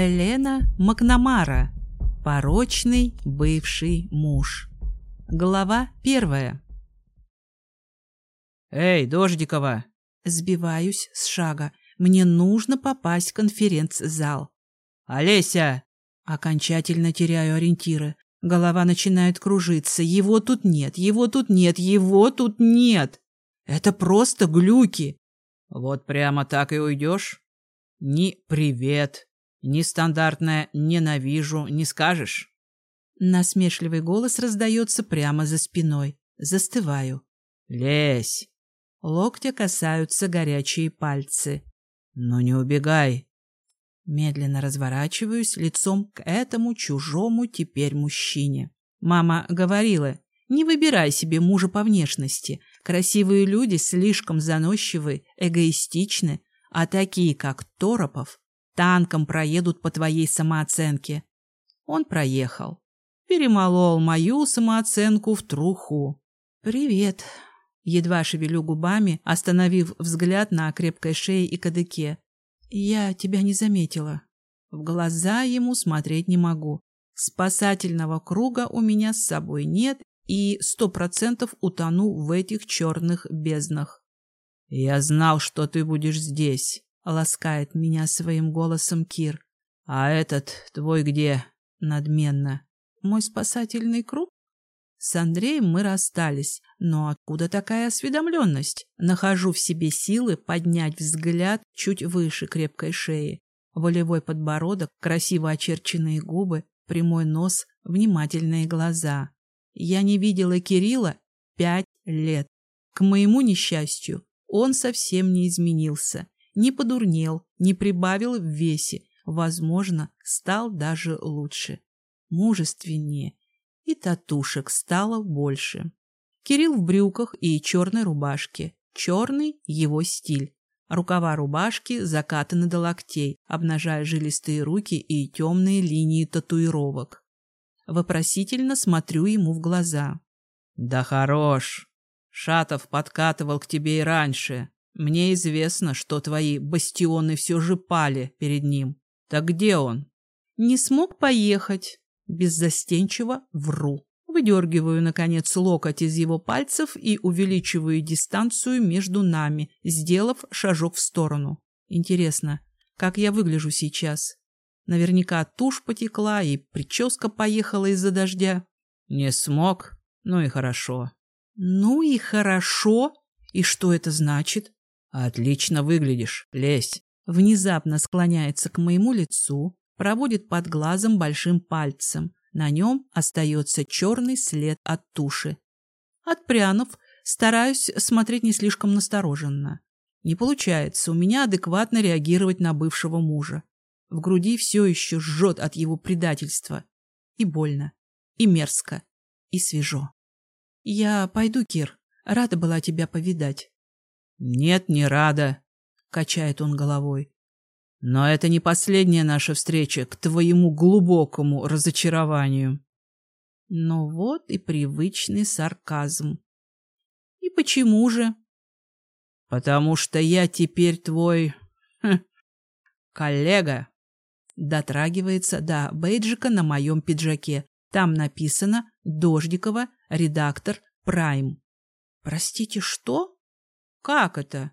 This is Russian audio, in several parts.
Элена Макнамара. Порочный бывший муж. Глава первая. «Эй, Дождикова!» Сбиваюсь с шага. Мне нужно попасть в конференц-зал. «Олеся!» Окончательно теряю ориентиры. Голова начинает кружиться. Его тут нет, его тут нет, его тут нет. Это просто глюки. Вот прямо так и уйдешь? Ни привет, ни стандартное «ненавижу» не скажешь? Насмешливый голос раздается прямо за спиной. Застываю. Лезь. Локтя касаются горячие пальцы. Ну не убегай. Медленно разворачиваюсь лицом к этому чужому теперь мужчине. Мама говорила, не выбирай себе мужа по внешности. Красивые люди слишком заносчивы, эгоистичны, а такие, как Торопов, танком проедут по твоей самооценке. Он проехал. Перемолол мою самооценку в труху. «Привет». Едва шевелю губами, остановив взгляд на крепкой шее и кадыке. «Я тебя не заметила. В глаза ему смотреть не могу. Спасательного круга у меня с собой нет, и сто процентов утону в этих черных безднах». «Я знал, что ты будешь здесь», — ласкает меня своим голосом Кир. «А этот твой где?» — надменно. «Мой спасательный круг?» С Андреем мы расстались, но откуда такая осведомленность? Нахожу в себе силы поднять взгляд чуть выше крепкой шеи. Волевой подбородок, красиво очерченные губы, прямой нос, внимательные глаза. Я не видела Кирилла пять лет. К моему несчастью, он совсем не изменился, не подурнел, не прибавил в весе, возможно, стал даже лучше, мужественнее, и татушек стало больше. Кирилл в брюках и черной рубашке. Черный — его стиль. Рукава рубашки закатаны до локтей, обнажая жилистые руки и темные линии татуировок. Вопросительно смотрю ему в глаза. «Да хорош! Шатов подкатывал к тебе и раньше. Мне известно, что твои бастионы все же пали перед ним. Так где он?» «Не смог поехать. Беззастенчиво вру. Выдергиваю, наконец, локоть из его пальцев и увеличиваю дистанцию между нами, сделав шажок в сторону. Интересно, как я выгляжу сейчас? Наверняка тушь потекла и прическа поехала из-за дождя. Не смог? Ну и хорошо. Ну и хорошо? И что это значит? Отлично выглядишь. Лезь. Внезапно склоняется к моему лицу, проводит под глазом большим пальцем. На нем остается черный след от туши. Отпрянув, стараюсь смотреть не слишком настороженно. Не получается у меня адекватно реагировать на бывшего мужа. В груди все еще жжет от его предательства. И больно, и мерзко, и свежо. Я пойду, Кир. Рада была тебя повидать. Нет, не рада, качает он головой. Но это не последняя наша встреча к твоему глубокому разочарованию. Ну вот и привычный сарказм. И почему же? Потому что я теперь твой... Хм, коллега. Дотрагивается до бейджика на моем пиджаке. Там написано «Дождикова, редактор, Прайм». Простите, что? Как это?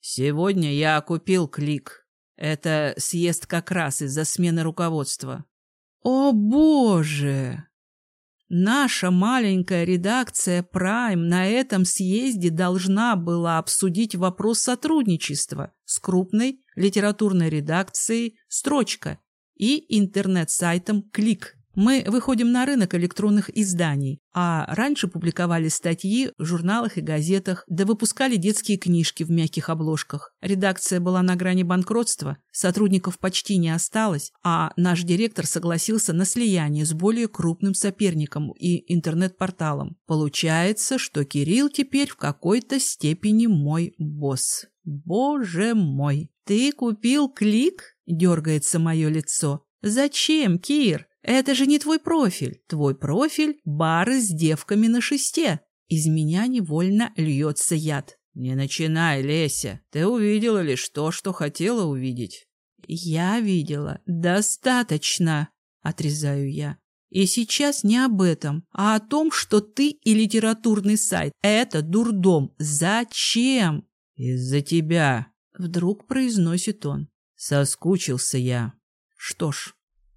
Сегодня я купил клик. Это съезд как раз из-за смены руководства. О, боже! Наша маленькая редакция Prime на этом съезде должна была обсудить вопрос сотрудничества с крупной литературной редакцией «Строчка» и интернет-сайтом «Клик». Мы выходим на рынок электронных изданий, а раньше публиковали статьи в журналах и газетах, да выпускали детские книжки в мягких обложках. Редакция была на грани банкротства, сотрудников почти не осталось, а наш директор согласился на слияние с более крупным соперником и интернет-порталом. Получается, что Кирилл теперь в какой-то степени мой босс. Боже мой! Ты купил клик? Дергается мое лицо. Зачем, Кир? Это же не твой профиль. Твой профиль – бары с девками на шесте. Из меня невольно льется яд. Не начинай, Леся. Ты увидела лишь то, что хотела увидеть. Я видела достаточно, отрезаю я. И сейчас не об этом, а о том, что ты и литературный сайт – это дурдом. Зачем? Из-за тебя, вдруг произносит он. Соскучился я. Что ж,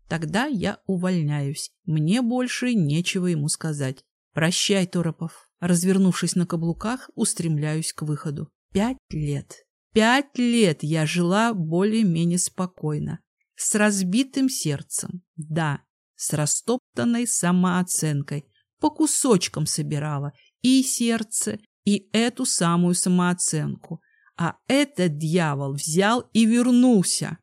тогда я увольняюсь. Мне больше нечего ему сказать. Прощай, Торопов. Развернувшись на каблуках, устремляюсь к выходу. Пять лет. Пять лет я жила более-менее спокойно. С разбитым сердцем. Да, с растоптанной самооценкой. По кусочкам собирала и сердце, и эту самую самооценку. А этот дьявол взял и вернулся.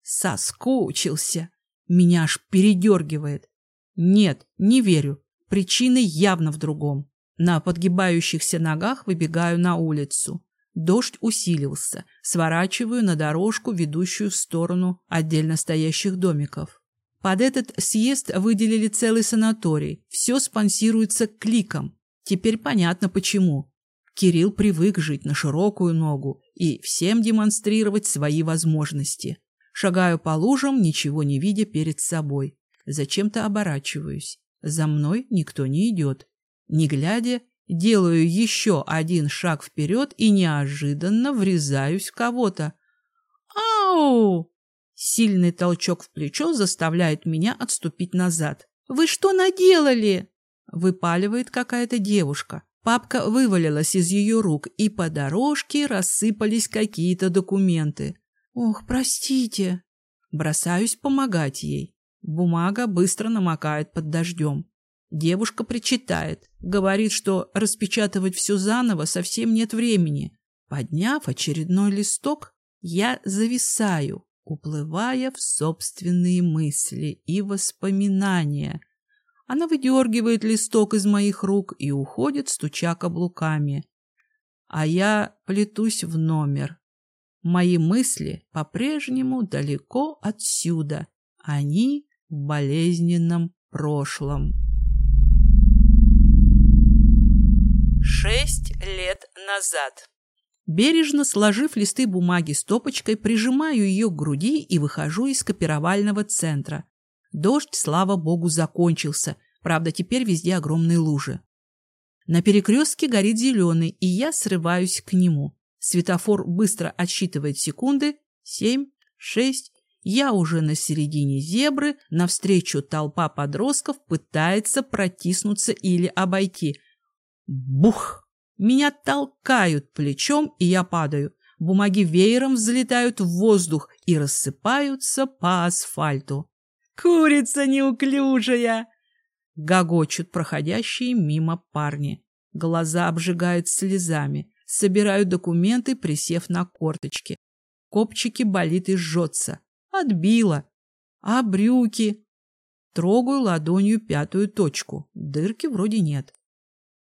Соскучился. Меня аж передергивает. Нет, не верю. Причина явно в другом. На подгибающихся ногах выбегаю на улицу. Дождь усилился. Сворачиваю на дорожку, ведущую в сторону отдельно стоящих домиков. Под этот съезд выделили целый санаторий. Все спонсируется кликом. Теперь понятно почему. Кирилл привык жить на широкую ногу и всем демонстрировать свои возможности. Шагаю по лужам, ничего не видя перед собой. Зачем-то оборачиваюсь. За мной никто не идет. Не глядя, делаю еще один шаг вперед и неожиданно врезаюсь в кого-то. «Ау!» Сильный толчок в плечо заставляет меня отступить назад. «Вы что наделали?» Выпаливает какая-то девушка. Папка вывалилась из ее рук, и по дорожке рассыпались какие-то документы. «Ох, простите!» Бросаюсь помогать ей. Бумага быстро намокает под дождем. Девушка причитает, говорит, что распечатывать все заново совсем нет времени. Подняв очередной листок, я зависаю, уплывая в собственные мысли и воспоминания. Она выдергивает листок из моих рук и уходит, стуча каблуками. А я плетусь в номер. Мои мысли по-прежнему далеко отсюда. Они в болезненном прошлом. Шесть лет назад. Бережно сложив листы бумаги стопочкой, прижимаю ее к груди и выхожу из копировального центра. Дождь, слава богу, закончился. Правда, теперь везде огромные лужи. На перекрестке горит зеленый, и я срываюсь к нему. Светофор быстро отсчитывает секунды. Семь, шесть. Я уже на середине зебры. Навстречу толпа подростков пытается протиснуться или обойти. Бух! Меня толкают плечом, и я падаю. Бумаги веером взлетают в воздух и рассыпаются по асфальту. «Курица неуклюжая!» Гогочут проходящие мимо парни. Глаза обжигают слезами. Собираю документы, присев на корточки. Копчики болит и жжется. Отбила. А брюки? Трогаю ладонью пятую точку. Дырки вроде нет.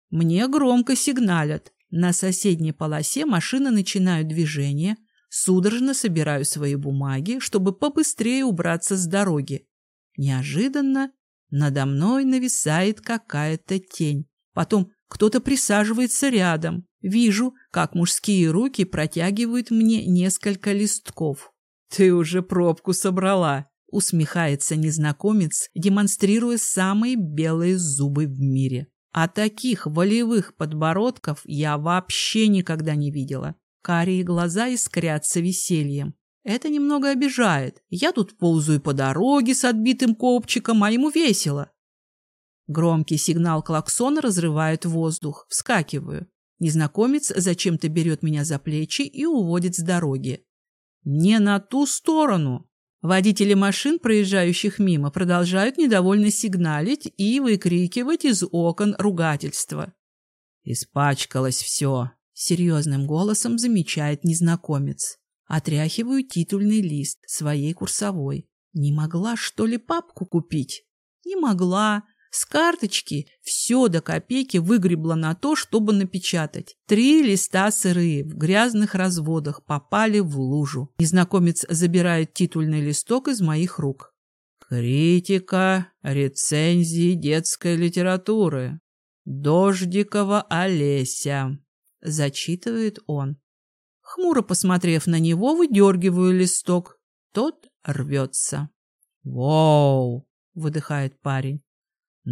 Мне громко сигналят. На соседней полосе машины начинают движение. Судорожно собираю свои бумаги, чтобы побыстрее убраться с дороги. Неожиданно надо мной нависает какая-то тень. Потом кто-то присаживается рядом. Вижу, как мужские руки протягивают мне несколько листков. «Ты уже пробку собрала», — усмехается незнакомец, демонстрируя самые белые зубы в мире. А таких волевых подбородков я вообще никогда не видела. Карие глаза искрятся весельем. Это немного обижает. Я тут ползаю по дороге с отбитым копчиком, а ему весело. Громкий сигнал клаксона разрывает воздух. Вскакиваю. Незнакомец зачем-то берет меня за плечи и уводит с дороги. Не на ту сторону. Водители машин, проезжающих мимо, продолжают недовольно сигналить и выкрикивать из окон ругательства. «Испачкалось все», — серьезным голосом замечает незнакомец. Отряхиваю титульный лист своей курсовой. Не могла, что ли, папку купить? Не могла. С карточки все до копейки выгребла на то, чтобы напечатать. Три листа сырые в грязных разводах попали в лужу. Незнакомец забирает титульный листок из моих рук. Критика рецензии детской литературы. Дождикова Олеся. Зачитывает он. Хмуро посмотрев на него, выдергиваю листок. тот рвется. «Воу!» — выдыхает парень.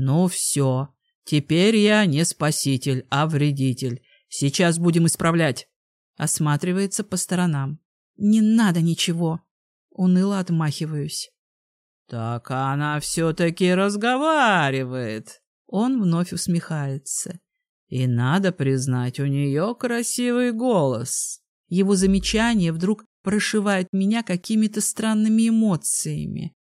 «Ну все, теперь я не спаситель, а вредитель. Сейчас будем исправлять». Осматривается по сторонам. «Не надо ничего!» Уныло отмахиваюсь. «Так она все-таки разговаривает!» Он вновь усмехается. «И надо признать, у нее красивый голос!» Его замечание вдруг прошивает меня какими-то странными эмоциями.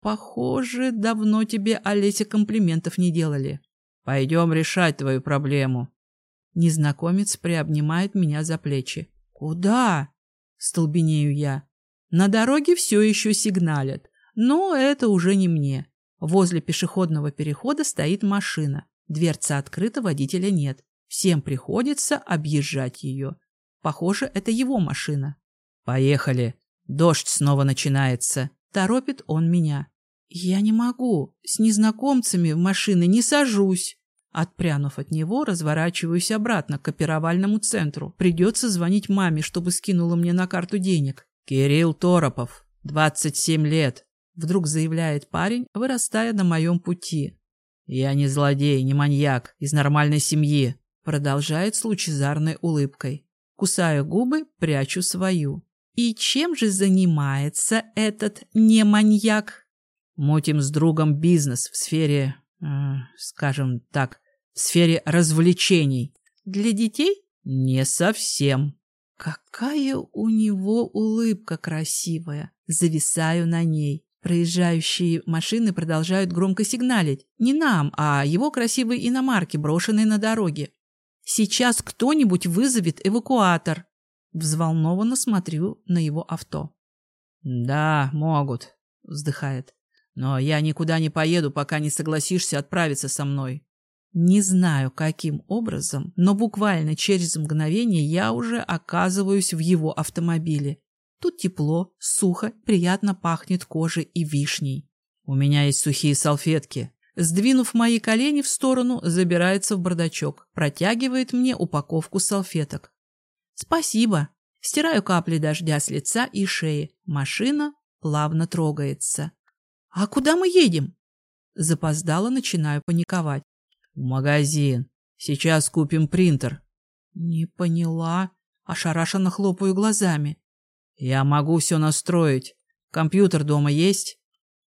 Похоже, давно тебе, Олеся, комплиментов не делали. Пойдем решать твою проблему. Незнакомец приобнимает меня за плечи. Куда? Столбенею я. На дороге все еще сигналят, но это уже не мне. Возле пешеходного перехода стоит машина. Дверца открыта, водителя нет. Всем приходится объезжать ее. Похоже, это его машина. «Поехали. Дождь снова начинается». Торопит он меня. «Я не могу. С незнакомцами в машины не сажусь». Отпрянув от него, разворачиваюсь обратно к оперовальному центру. Придется звонить маме, чтобы скинула мне на карту денег. «Кирилл Торопов, 27 лет», — вдруг заявляет парень, вырастая на моем пути. «Я не злодей, не маньяк, из нормальной семьи», — продолжает с лучезарной улыбкой. Кусаю губы, прячу свою. «И чем же занимается этот не маньяк?» Мутим с другом бизнес в сфере, э, скажем так, в сфере развлечений. Для детей? Не совсем. Какая у него улыбка красивая. Зависаю на ней. Проезжающие машины продолжают громко сигналить. Не нам, а его красивой иномарке, брошенной на дороге. Сейчас кто-нибудь вызовет эвакуатор. Взволнованно смотрю на его авто. «Да, могут», — вздыхает. Но я никуда не поеду, пока не согласишься отправиться со мной. Не знаю, каким образом, но буквально через мгновение я уже оказываюсь в его автомобиле. Тут тепло, сухо, приятно пахнет кожей и вишней. У меня есть сухие салфетки. Сдвинув мои колени в сторону, забирается в бардачок, протягивает мне упаковку салфеток. Спасибо. Стираю капли дождя с лица и шеи. Машина плавно трогается. «А куда мы едем?» Запоздало начинаю паниковать. «В магазин. Сейчас купим принтер». «Не поняла». Ошарашенно хлопаю глазами. «Я могу все настроить. Компьютер дома есть?»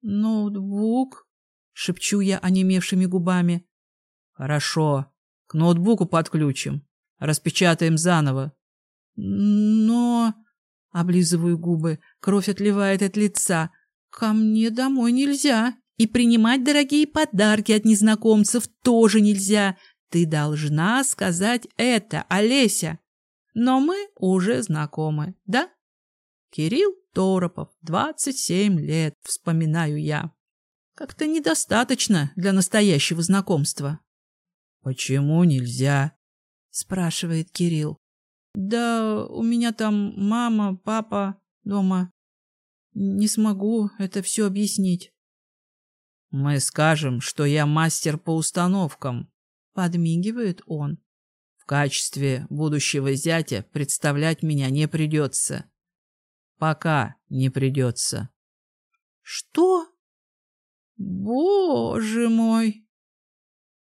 «Ноутбук?» — шепчу я онемевшими губами. «Хорошо. К ноутбуку подключим. Распечатаем заново». «Но...» — облизываю губы. Кровь отливает от лица. Ко мне домой нельзя. И принимать дорогие подарки от незнакомцев тоже нельзя. Ты должна сказать это, Олеся. Но мы уже знакомы, да? Кирилл Торопов, 27 лет, вспоминаю я. Как-то недостаточно для настоящего знакомства. Почему нельзя? спрашивает Кирилл. Да у меня там мама, папа дома. Не смогу это все объяснить. Мы скажем, что я мастер по установкам. Подмигивает он. В качестве будущего зятя представлять меня не придется. Пока не придется. Что? Боже мой!